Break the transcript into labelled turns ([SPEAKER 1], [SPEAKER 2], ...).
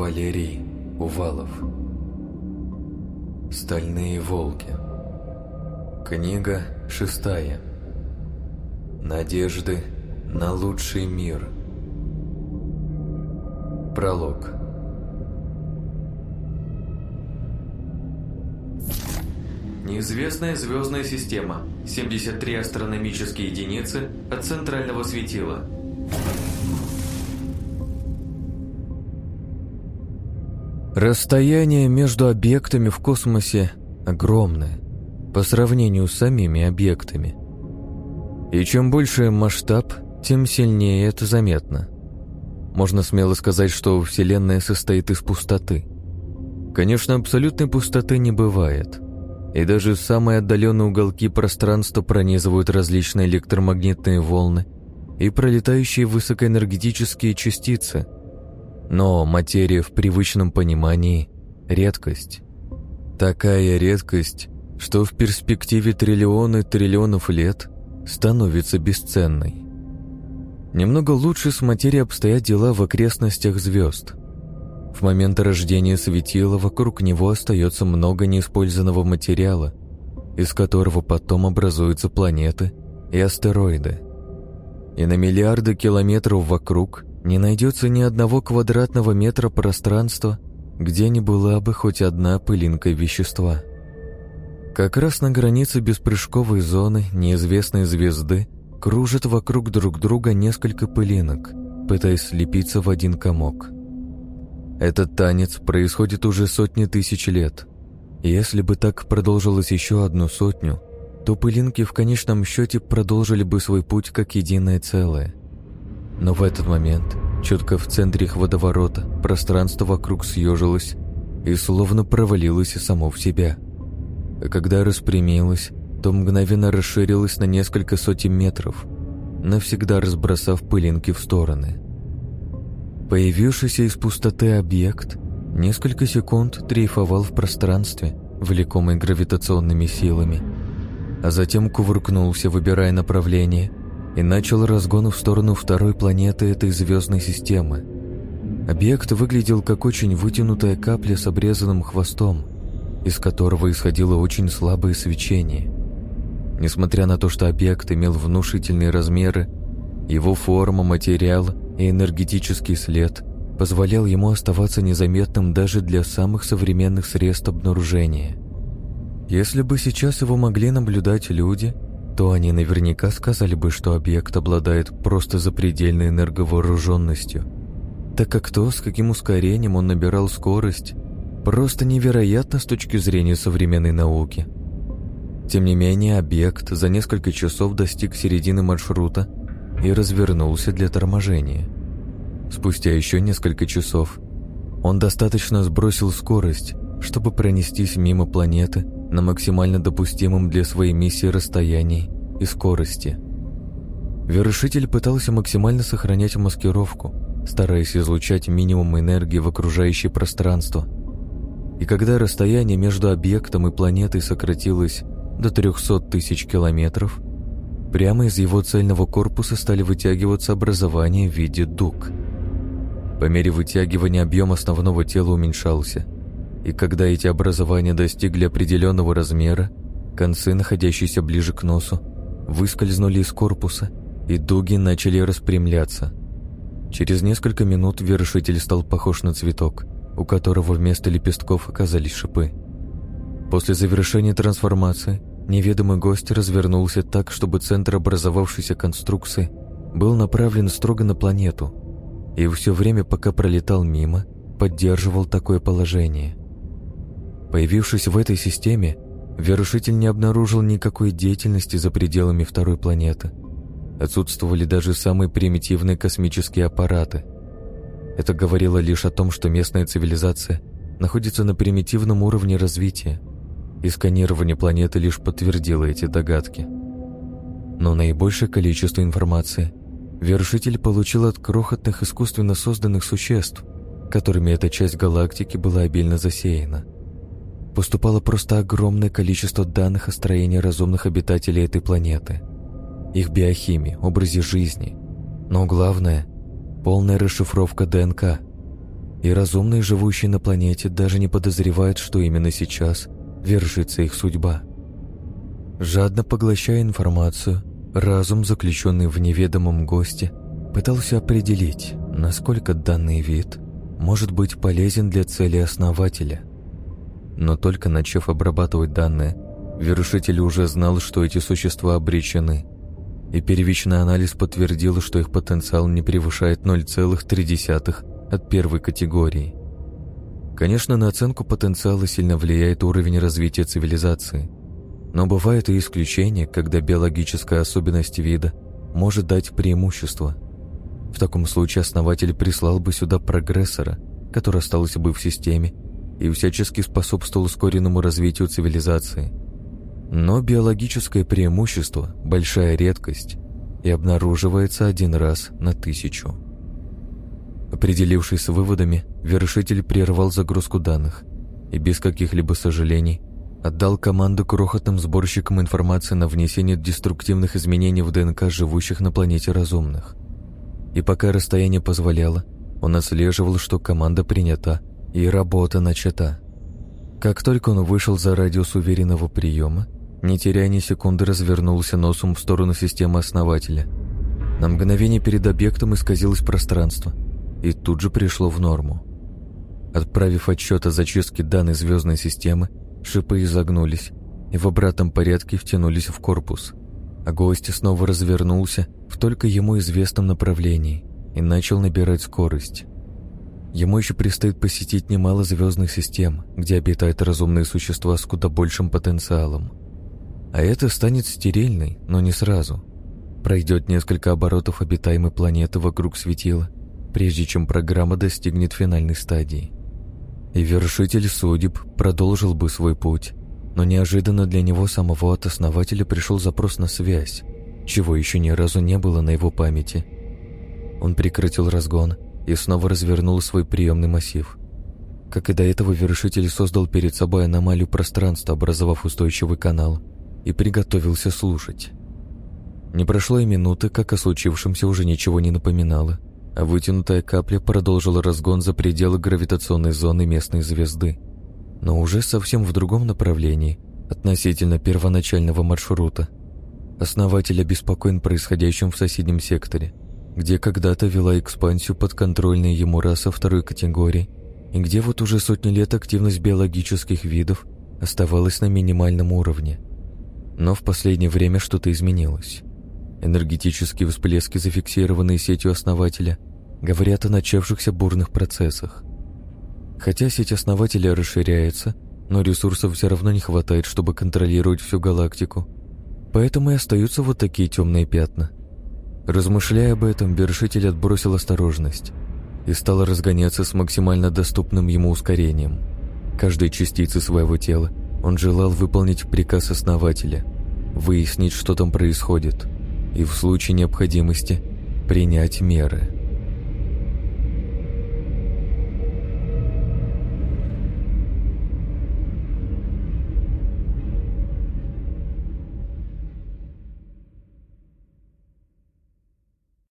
[SPEAKER 1] Валерий Увалов. Стальные волки Книга шестая. Надежды на лучший мир Пролог. Неизвестная звездная система. 73 астрономические единицы от центрального светила
[SPEAKER 2] Расстояние между объектами в космосе огромное по сравнению с самими объектами. И чем больше масштаб, тем сильнее это заметно. Можно смело сказать, что Вселенная состоит из пустоты. Конечно, абсолютной пустоты не бывает. И даже самые отдаленные уголки пространства пронизывают различные электромагнитные волны и пролетающие высокоэнергетические частицы – но материя в привычном понимании — редкость. Такая редкость, что в перспективе триллионы триллионов лет становится бесценной. Немного лучше с материей обстоят дела в окрестностях звезд. В момент рождения светила вокруг него остается много неиспользованного материала, из которого потом образуются планеты и астероиды. И на миллиарды километров вокруг не найдется ни одного квадратного метра пространства, где не была бы хоть одна пылинка вещества. Как раз на границе беспрыжковой зоны неизвестной звезды кружат вокруг друг друга несколько пылинок, пытаясь слепиться в один комок. Этот танец происходит уже сотни тысяч лет. Если бы так продолжилось еще одну сотню, то пылинки в конечном счете продолжили бы свой путь как единое целое. Но в этот момент, четко в центре их водоворота, пространство вокруг съежилось и словно провалилось само в себя. А когда распрямилось, то мгновенно расширилось на несколько сотен метров, навсегда разбросав пылинки в стороны. Появившийся из пустоты объект несколько секунд дрейфовал в пространстве, влекомый гравитационными силами, а затем кувыркнулся, выбирая направление, и начал разгон в сторону второй планеты этой звездной системы. Объект выглядел как очень вытянутая капля с обрезанным хвостом, из которого исходило очень слабое свечение. Несмотря на то, что объект имел внушительные размеры, его форма, материал и энергетический след позволял ему оставаться незаметным даже для самых современных средств обнаружения. Если бы сейчас его могли наблюдать люди – то они наверняка сказали бы, что объект обладает просто запредельной энерговооруженностью, так как то, с каким ускорением он набирал скорость, просто невероятно с точки зрения современной науки. Тем не менее, объект за несколько часов достиг середины маршрута и развернулся для торможения. Спустя еще несколько часов он достаточно сбросил скорость, чтобы пронестись мимо планеты на максимально допустимом для своей миссии расстоянии и скорости. Вершитель пытался максимально сохранять маскировку, стараясь излучать минимум энергии в окружающее пространство. И когда расстояние между объектом и планетой сократилось до 300 тысяч километров, прямо из его цельного корпуса стали вытягиваться образования в виде дуг. По мере вытягивания объем основного тела уменьшался – и когда эти образования достигли определенного размера, концы, находящиеся ближе к носу, выскользнули из корпуса, и дуги начали распрямляться. Через несколько минут вершитель стал похож на цветок, у которого вместо лепестков оказались шипы. После завершения трансформации неведомый гость развернулся так, чтобы центр образовавшейся конструкции был направлен строго на планету, и все время, пока пролетал мимо, поддерживал такое положение. Появившись в этой системе, вершитель не обнаружил никакой деятельности за пределами второй планеты. Отсутствовали даже самые примитивные космические аппараты. Это говорило лишь о том, что местная цивилизация находится на примитивном уровне развития, и сканирование планеты лишь подтвердило эти догадки. Но наибольшее количество информации вершитель получил от крохотных искусственно созданных существ, которыми эта часть галактики была обильно засеяна поступало просто огромное количество данных о строении разумных обитателей этой планеты, их биохимии, образе жизни, но главное – полная расшифровка ДНК. и разумные, живущие на планете, даже не подозревают, что именно сейчас вершится их судьба. Жадно поглощая информацию, разум, заключенный в неведомом госте, пытался определить, насколько данный вид может быть полезен для цели основателя. Но только начав обрабатывать данные, вершитель уже знал, что эти существа обречены, и первичный анализ подтвердил, что их потенциал не превышает 0,3 от первой категории. Конечно, на оценку потенциала сильно влияет уровень развития цивилизации, но бывают и исключения, когда биологическая особенность вида может дать преимущество – в таком случае основатель прислал бы сюда прогрессора, который остался бы в системе и всячески способствовал ускоренному развитию цивилизации. Но биологическое преимущество – большая редкость и обнаруживается один раз на тысячу. Определившись с выводами, вершитель прервал загрузку данных и без каких-либо сожалений отдал команду крохотным сборщикам информации на внесение деструктивных изменений в ДНК живущих на планете разумных – и пока расстояние позволяло, он отслеживал, что команда принята и работа начата. Как только он вышел за радиус уверенного приема, не теряя ни секунды, развернулся носом в сторону системы основателя. На мгновение перед объектом исказилось пространство, и тут же пришло в норму. Отправив отчет о зачистке данной звездной системы, шипы изогнулись и в обратном порядке втянулись в корпус а гость снова развернулся в только ему известном направлении и начал набирать скорость. Ему еще предстоит посетить немало звездных систем, где обитают разумные существа с куда большим потенциалом. А это станет стерильной, но не сразу. Пройдет несколько оборотов обитаемой планеты вокруг светила, прежде чем программа достигнет финальной стадии. И вершитель судеб продолжил бы свой путь, но неожиданно для него самого от основателя пришел запрос на связь, чего еще ни разу не было на его памяти. Он прекратил разгон и снова развернул свой приемный массив. Как и до этого, вершитель создал перед собой аномалию пространства, образовав устойчивый канал, и приготовился слушать. Не прошло и минуты, как о случившемся уже ничего не напоминало, а вытянутая капля продолжила разгон за пределы гравитационной зоны местной звезды – но уже совсем в другом направлении, относительно первоначального маршрута. Основатель обеспокоен происходящим в соседнем секторе, где когда-то вела экспансию подконтрольная ему раса второй категории, и где вот уже сотни лет активность биологических видов оставалась на минимальном уровне. Но в последнее время что-то изменилось. Энергетические всплески, зафиксированные сетью основателя, говорят о начавшихся бурных процессах. Хотя сеть основателя расширяется, но ресурсов все равно не хватает, чтобы контролировать всю галактику. Поэтому и остаются вот такие темные пятна. Размышляя об этом, вершитель отбросил осторожность и стал разгоняться с максимально доступным ему ускорением. Каждой частицы своего тела он желал выполнить приказ основателя, выяснить, что там происходит, и в случае необходимости принять меры.